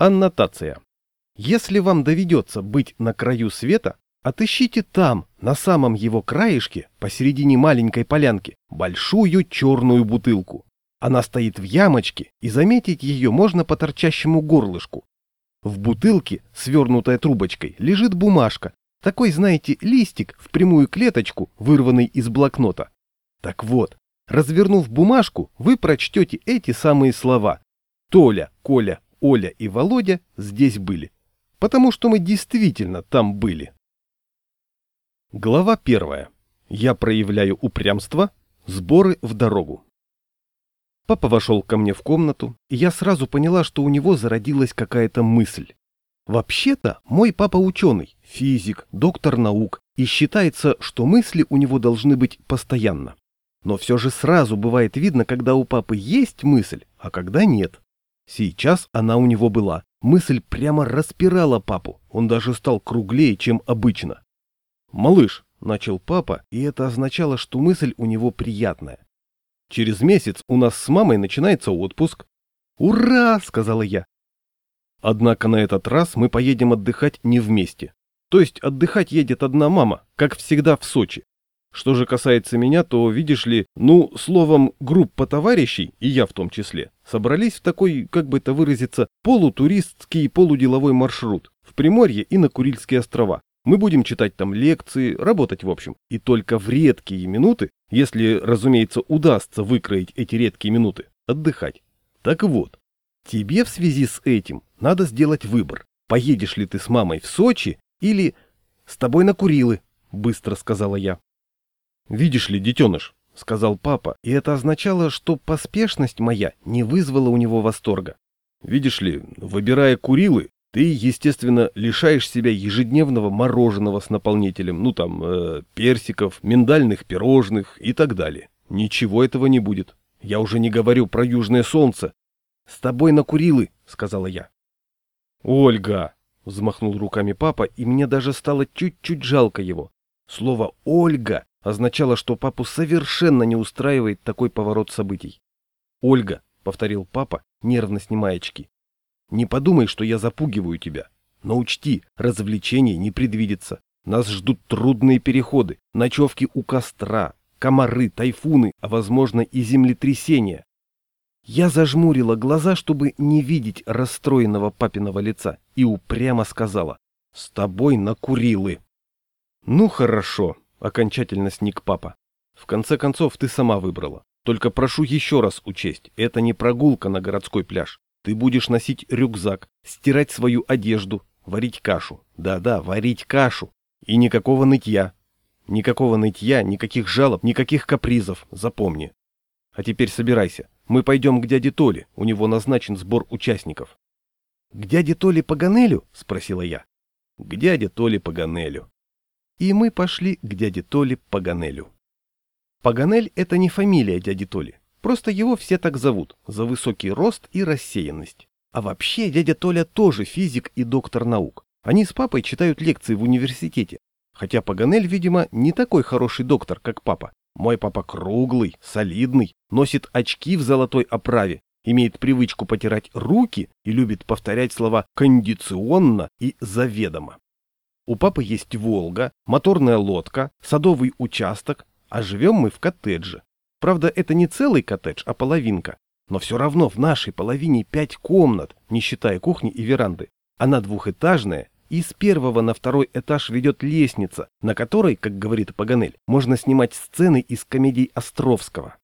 Аннотация. Если вам доведется быть на краю света, отыщите там, на самом его краешке, посередине маленькой полянки, большую черную бутылку. Она стоит в ямочке, и заметить ее можно по торчащему горлышку. В бутылке, свернутая трубочкой, лежит бумажка, такой, знаете, листик в прямую клеточку, вырванный из блокнота. Так вот, развернув бумажку, вы прочтете эти самые слова. Толя, Коля, Оля и Володя здесь были. Потому что мы действительно там были. Глава первая. Я проявляю упрямство. Сборы в дорогу. Папа вошел ко мне в комнату, и я сразу поняла, что у него зародилась какая-то мысль. Вообще-то мой папа ученый, физик, доктор наук, и считается, что мысли у него должны быть постоянно. Но все же сразу бывает видно, когда у папы есть мысль, а когда нет. Сейчас она у него была. Мысль прямо распирала папу, он даже стал круглее, чем обычно. «Малыш», — начал папа, и это означало, что мысль у него приятная. «Через месяц у нас с мамой начинается отпуск». «Ура!» — сказала я. Однако на этот раз мы поедем отдыхать не вместе. То есть отдыхать едет одна мама, как всегда в Сочи. Что же касается меня, то, видишь ли, ну, словом, группа товарищей, и я в том числе, собрались в такой, как бы это выразиться, полутуристский полуделовой маршрут в Приморье и на Курильские острова. Мы будем читать там лекции, работать в общем. И только в редкие минуты, если, разумеется, удастся выкроить эти редкие минуты, отдыхать. Так вот, тебе в связи с этим надо сделать выбор. Поедешь ли ты с мамой в Сочи или с тобой на Курилы, быстро сказала я. «Видишь ли, детеныш», — сказал папа, и это означало, что поспешность моя не вызвала у него восторга. «Видишь ли, выбирая Курилы, ты, естественно, лишаешь себя ежедневного мороженого с наполнителем, ну там, э, персиков, миндальных пирожных и так далее. Ничего этого не будет. Я уже не говорю про южное солнце. С тобой на Курилы, сказала я. Ольга, взмахнул руками папа, и мне даже стало чуть-чуть жалко его. Слово «Ольга» означало, что папу совершенно не устраивает такой поворот событий. «Ольга», — повторил папа, нервно снимая очки, — «не подумай, что я запугиваю тебя. Но учти, развлечений не предвидится. Нас ждут трудные переходы, ночевки у костра, комары, тайфуны, а, возможно, и землетрясения. Я зажмурила глаза, чтобы не видеть расстроенного папиного лица, и упрямо сказала «С тобой накурилы». «Ну хорошо», Окончательно сник папа. В конце концов, ты сама выбрала. Только прошу еще раз учесть, это не прогулка на городской пляж. Ты будешь носить рюкзак, стирать свою одежду, варить кашу. Да-да, варить кашу. И никакого нытья. Никакого нытья, никаких жалоб, никаких капризов, запомни. А теперь собирайся. Мы пойдем к дяде Толе, у него назначен сбор участников. — К дяде Толе Паганелю? — спросила я. — К дяде Толе Паганелю и мы пошли к дяде Толе Паганелю. Паганель – это не фамилия дяди Толи, просто его все так зовут, за высокий рост и рассеянность. А вообще дядя Толя тоже физик и доктор наук. Они с папой читают лекции в университете. Хотя Паганель, видимо, не такой хороший доктор, как папа. Мой папа круглый, солидный, носит очки в золотой оправе, имеет привычку потирать руки и любит повторять слова «кондиционно» и «заведомо». У папы есть Волга, моторная лодка, садовый участок, а живем мы в коттедже. Правда, это не целый коттедж, а половинка. Но все равно в нашей половине пять комнат, не считая кухни и веранды. Она двухэтажная, и с первого на второй этаж ведет лестница, на которой, как говорит Паганель, можно снимать сцены из комедий Островского.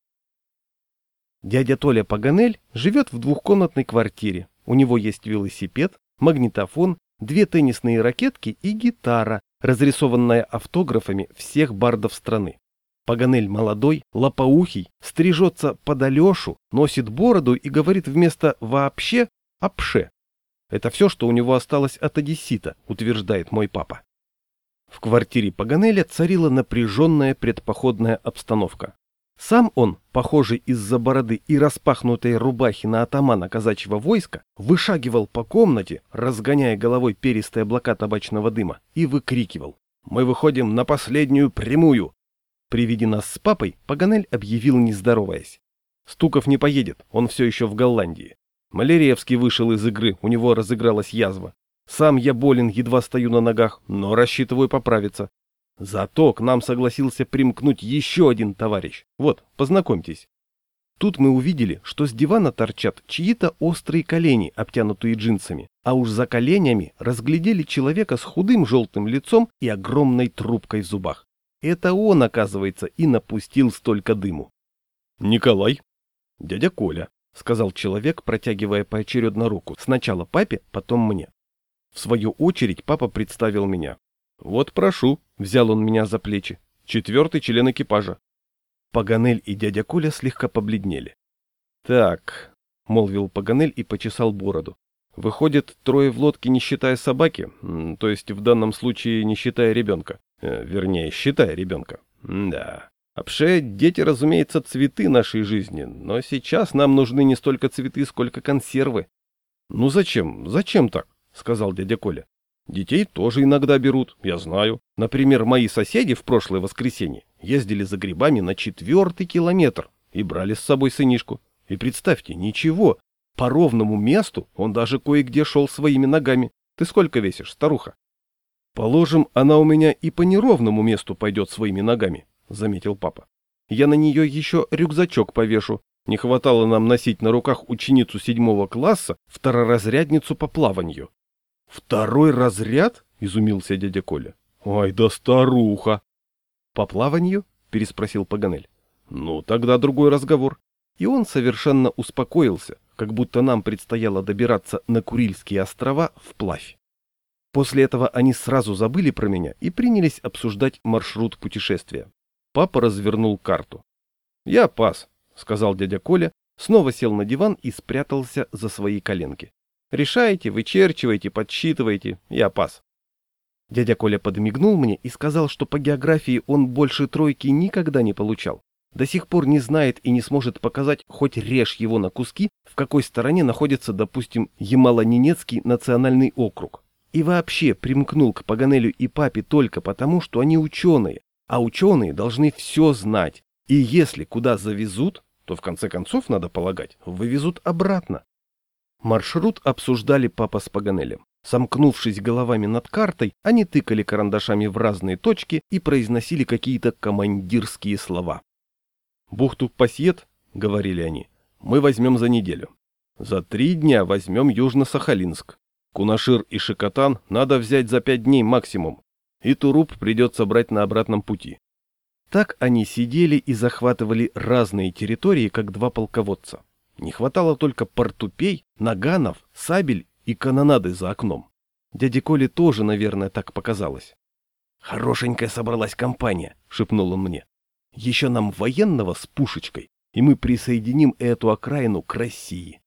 Дядя Толя Паганель живет в двухкомнатной квартире. У него есть велосипед, магнитофон две теннисные ракетки и гитара, разрисованная автографами всех бардов страны. Паганель молодой, лопоухий, стрижется под Алешу, носит бороду и говорит вместо «вообще» «апше». Это все, что у него осталось от одессита, утверждает мой папа. В квартире Паганеля царила напряженная предпоходная обстановка. Сам он, похожий из-за бороды и распахнутой рубахи на атамана казачьего войска, вышагивал по комнате, разгоняя головой перистые облака табачного дыма, и выкрикивал «Мы выходим на последнюю прямую!» При виде нас с папой Паганель объявил, не здороваясь. Стуков не поедет, он все еще в Голландии. Малеревский вышел из игры, у него разыгралась язва. Сам я болен, едва стою на ногах, но рассчитываю поправиться. Зато к нам согласился примкнуть еще один товарищ. Вот, познакомьтесь. Тут мы увидели, что с дивана торчат чьи-то острые колени, обтянутые джинсами, а уж за коленями разглядели человека с худым желтым лицом и огромной трубкой в зубах. Это он, оказывается, и напустил столько дыму. «Николай!» «Дядя Коля», — сказал человек, протягивая поочередно руку. Сначала папе, потом мне. В свою очередь папа представил меня. «Вот прошу», — взял он меня за плечи. «Четвертый член экипажа». Паганель и дядя Коля слегка побледнели. «Так», — молвил Паганель и почесал бороду. «Выходит, трое в лодке, не считая собаки, то есть в данном случае не считая ребенка. Э, вернее, считая ребенка. да. Вообще, дети, разумеется, цветы нашей жизни, но сейчас нам нужны не столько цветы, сколько консервы». «Ну зачем? Зачем так?» — сказал дядя Коля. Детей тоже иногда берут, я знаю. Например, мои соседи в прошлое воскресенье ездили за грибами на четвертый километр и брали с собой сынишку. И представьте, ничего, по ровному месту он даже кое-где шел своими ногами. Ты сколько весишь, старуха? Положим, она у меня и по неровному месту пойдет своими ногами, заметил папа. Я на нее еще рюкзачок повешу. Не хватало нам носить на руках ученицу седьмого класса, второразрядницу по плаванию. «Второй разряд?» — изумился дядя Коля. «Ой, да старуха!» «По плаванию?» — переспросил Паганель. «Ну, тогда другой разговор». И он совершенно успокоился, как будто нам предстояло добираться на Курильские острова вплавь. После этого они сразу забыли про меня и принялись обсуждать маршрут путешествия. Папа развернул карту. «Я пас», — сказал дядя Коля, снова сел на диван и спрятался за свои коленки. Решайте, вычерчивайте, подсчитывайте, я пас. Дядя Коля подмигнул мне и сказал, что по географии он больше тройки никогда не получал. До сих пор не знает и не сможет показать, хоть режь его на куски, в какой стороне находится, допустим, Ямало-Ненецкий национальный округ. И вообще примкнул к Паганелю и папе только потому, что они ученые, а ученые должны все знать. И если куда завезут, то в конце концов, надо полагать, вывезут обратно. Маршрут обсуждали папа с Паганелем. Сомкнувшись головами над картой, они тыкали карандашами в разные точки и произносили какие-то командирские слова. «Бухту Пасьет», — говорили они, — «мы возьмем за неделю. За три дня возьмем Южно-Сахалинск. Кунашир и Шикотан надо взять за пять дней максимум. И Туруп придется брать на обратном пути». Так они сидели и захватывали разные территории, как два полководца. Не хватало только портупей, наганов, сабель и канонады за окном. Дяде Коле тоже, наверное, так показалось. «Хорошенькая собралась компания», — шепнул он мне. «Еще нам военного с пушечкой, и мы присоединим эту окраину к России».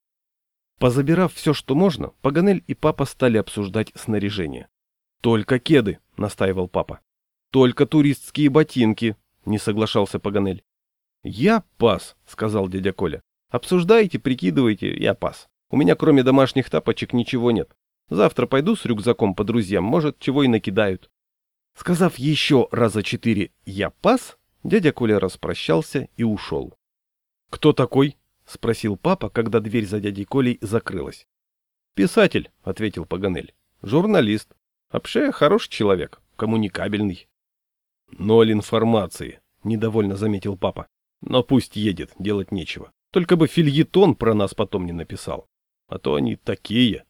Позабирав все, что можно, Паганель и папа стали обсуждать снаряжение. «Только кеды», — настаивал папа. «Только туристские ботинки», — не соглашался Паганель. «Я пас», — сказал дядя Коля. Обсуждайте, прикидывайте, я пас. У меня кроме домашних тапочек ничего нет. Завтра пойду с рюкзаком по друзьям, может, чего и накидают. Сказав еще раза четыре «я пас», дядя Коля распрощался и ушел. «Кто такой?» — спросил папа, когда дверь за дядей Колей закрылась. «Писатель», — ответил Паганель. «Журналист. Вообще хороший человек, коммуникабельный». «Ноль информации», — недовольно заметил папа. «Но пусть едет, делать нечего». Только бы фильетон про нас потом не написал. А то они такие.